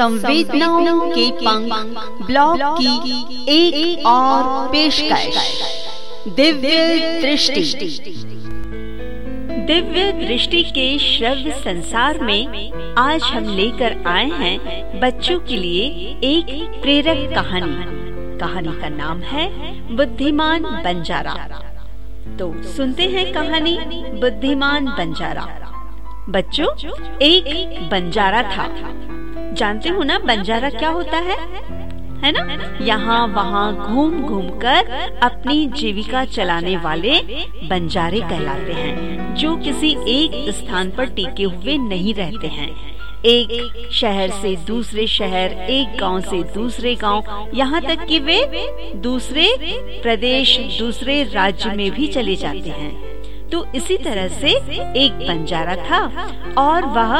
संवेदनाओं के पंख ब्लॉग की एक, और पेशकश। दिव्य दृष्टि। दिव्य दृष्टि के श्रव्य संसार में आज हम लेकर आए हैं बच्चों के लिए एक प्रेरक कहानी। कहानी का नाम है बुद्धिमान बंजारा। तो सुनते हैं कहानी बुद्धिमान बंजारा। बच्चों एक बंजारा था। जानते हो ना, बंजारा क्या होता है? है ना? यहाँ, वहाँ घूम घूम कर अपनी जीविका चलाने वाले बंजारे कहलाते हैं, जो किसी एक स्थान पर टिके हुए नहीं रहते हैं। एक शहर से दूसरे शहर, एक गाँव से दूसरे गाँव, यहाँ तक कि वे दूसरे प्रदेश, दूसरे राज्य में भी चले जाते हैं। तो इसी तरह से एक बंजारा था और वह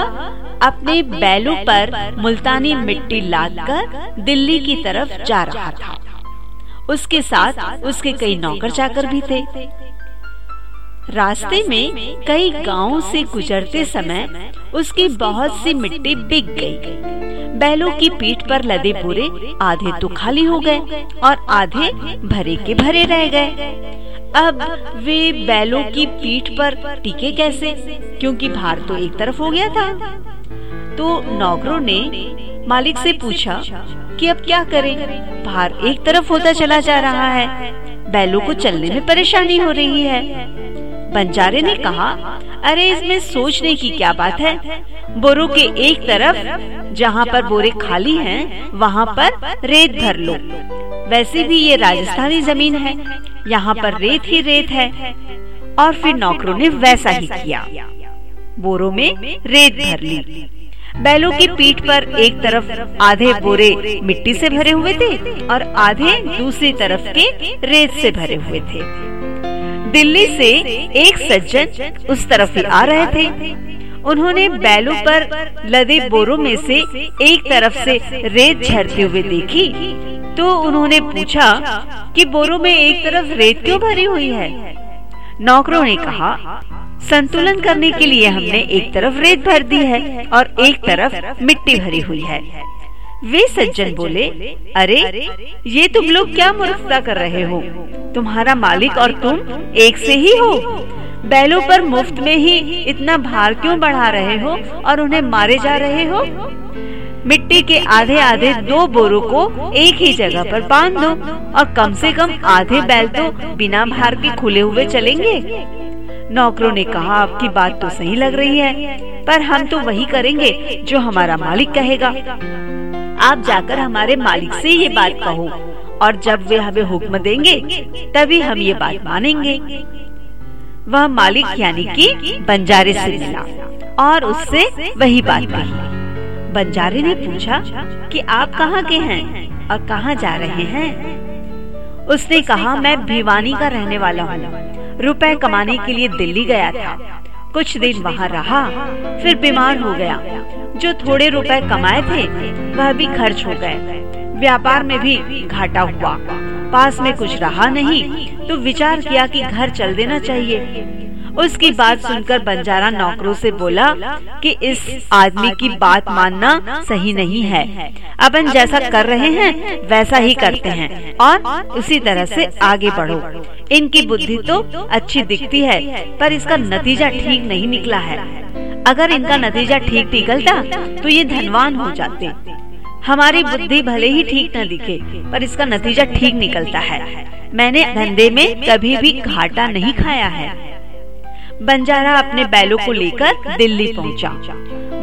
अपने बैलों पर मुल्तानी मिट्टी लादकर दिल्ली की तरफ़ जा रहा था। उसके साथ उसके कई नौकर चाकर भी थे। रास्ते में कई गाँवों से गुजरते समय उसकी बहुत सी मिट्टी बिक गई। बैलों की पीठ पर लदे पूरे आधे तो खाली हो गए और आधे भरे के भरे रह गए। अब वे बैलों की पीठ पर टिके कैसे? क्योंकि भार तो एक तरफ़ हो गया था। तो नौकरों ने मालिक से पूछा कि अब क्या करें? भार एक तरफ़ होता चला जा रहा है। बैलों को चलने में परेशानी हो रही है। बंजारे ने कहा अरे इसमें सोचने की क्या बात है? बोरों के एक तरफ़ जहाँ पर बोरे खाली हैं, वहाँ पर रेत भर लो। वैसे भी ये राजस्थानी ज़मीन है। यहाँ पर रेत ही रेत है और फिर नौकरों ने वैसा ही किया। बोरों में रेत भर ली। बैलों की पीठ पर एक तरफ़ आधे बोरे मिट्टी से भरे हुए थे और आधे दूसरी तरफ़ के रेत से भरे हुए थे। दिल्ली से एक सज्जन उस तरफ़ ही आ रहे थे। उन्होंने बैलों पर लदे बोरों में से एक तरफ़ से रेत झरते हुए देखी। तो उन्होंने पूछा कि बोरों में एक तरफ़ रेत क्यों भरी हुई है? नौकरों ने कहा, संतुलन करने के लिए हमने एक तरफ़ रेत भर दी है और एक तरफ़ मिट्टी भरी हुई है। वे सज्जन बोले, अरे, ये तुम लोग क्या मूर्खता कर रहे हो? तुम्हारा मालिक और तुम एक से ही हो। बैलों पर मुफ़्त में ही इतना भार क्यों बढ़ा रहे हो और उन्हें मारे जा रहे हो? मिट्टी के आधे आधे दो बोरों को एक ही जगह पर बाँध दो और कम से कम आधे बैल तो बिना भार के खुले हुए चलेंगे। नौकरों ने कहा, आपकी बात तो सही लग रही है, पर हम तो वही करेंगे जो हमारा मालिक कहेगा। आप जाकर हमारे मालिक से ये बात कहो और जब वे हमें हुक्म देंगे, तभी हम ये बात मानेंगे। वह मालिक यानी कि बंजारे से मिला और उससे वही बात कही। बंजारे ने पूछा कि आप कहाँ के हैं और कहाँ जा रहे हैं? उसने कहा मैं भिवानी का रहने वाला हूँ। रुपए कमाने के लिए दिल्ली गया था। कुछ दिन वहाँ रहा। फिर बीमार हो गया। जो थोड़े रुपए कमाए थे वह भी खर्च हो गए। व्यापार में भी घाटा हुआ। पास में कुछ रहा नहीं तो विचार किया कि घर चल देना चाहिए। उसकी बात सुनकर बंजारा नौकरों से बोला कि इस आदमी की बात मानना सही नहीं है। अपन जैसा कर रहे हैं वैसा ही करते हैं। और उसी तरह से आगे बढ़ो। इनकी बुद्धि तो अच्छी दिखती है पर इसका नतीजा ठीक नहीं निकला है। अगर इनका नतीजा ठीक निकलता तो ये धनवान हो जाते। हमारी बुद्धि भले ही ठीक न दिखे पर इसका नतीजा ठीक निकलता है। मैंने धंधे में कभी भी घाटा नहीं खाया है बंजारा अपने बैलों को लेकर दिल्ली पहुँचा।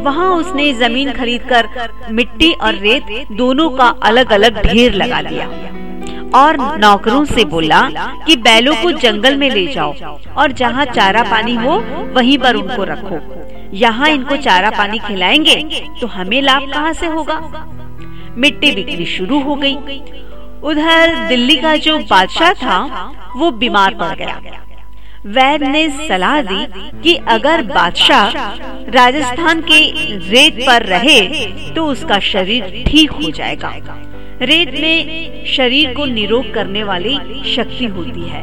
वहाँ उसने ज़मीन खरीदकर मिट्टी और रेत दोनों का अलग अलग ढेर लगा दिया और नौकरों से बोला कि बैलों को जंगल में ले जाओ और जहाँ चारा पानी हो, वहीं पर उनको रखो यहाँ इनको चारा पानी खिलाएँगे तो हमें लाभ कहाँ से होगा मिट्टी बिक्री शुरू हो गई। उधर दिल्ली का जो बादशाह था, वो बीमार पड़ गया वैद ने सलाह दी कि अगर बादशाह राजस्थान के रेत पर रहे तो उसका शरीर ठीक हो जाएगा। रेत में शरीर को निरोग करने वाली शक्ति होती है।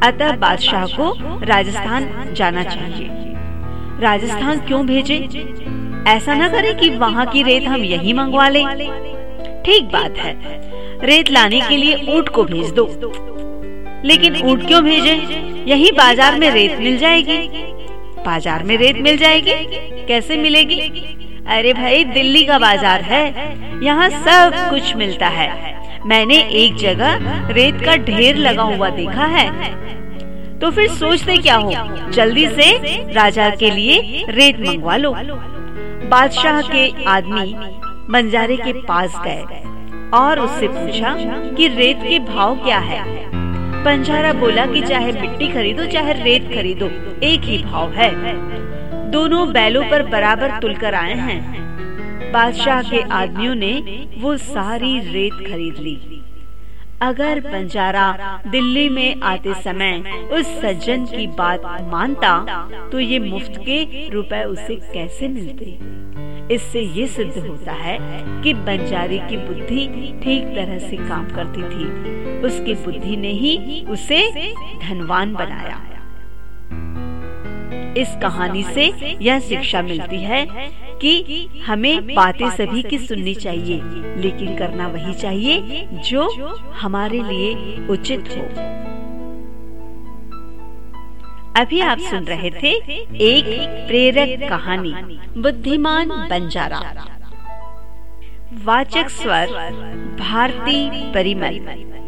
अतः बादशाह को राजस्थान जाना चाहिए। राजस्थान क्यों भेजे? ऐसा न करे कि वहाँ की रेत हम यही मंगवा लें। ठीक बात है। रेत लाने के लिए ऊँट को भेज दो। लेकिन ऊँट क्यों भेजे? यही बाज़ार में रेत मिल जाएगी। बाज़ार में रेत मिल जाएगी। कैसे मिलेगी? अरे भाई, दिल्ली का बाज़ार है। यहाँ सब कुछ मिलता है। मैंने एक जगह रेत का ढेर लगा हुआ देखा है। तो फिर सोचते क्या हो? जल्दी से राजा के लिए रेत मंगवा लो। बादशाह के आदमी बंजारे के पास गए और उससे पूछा कि रेत के भाव क्या है? बंजारा बोला कि चाहे मिट्टी खरीदो, चाहे रेत खरीदो, एक ही भाव है। दोनों बैलों पर बराबर तुलकर आए हैं। बादशाह के आदमियों ने वो सारी रेत खरीद ली। अगर बंजारा दिल्ली में आते समय उस सज्जन की बात मानता तो ये मुफ़्त के रुपए उसे कैसे मिलते? इससे ये सिद्ध होता है कि बंजारी की बुद्धि ठीक तरह से काम करती थी। उसकी बुद्धि ने ही उसे धनवान बनाया। इस कहानी से यह शिक्षा मिलती है कि हमें बातें सभी की सुननी चाहिए, लेकिन करना वही चाहिए जो हमारे लिए उचित हो। अभी आप सुन रहे थे एक प्रेरक कहानी। बुद्धिमान बंजारा। वाचक स्वर। भारती परिमल।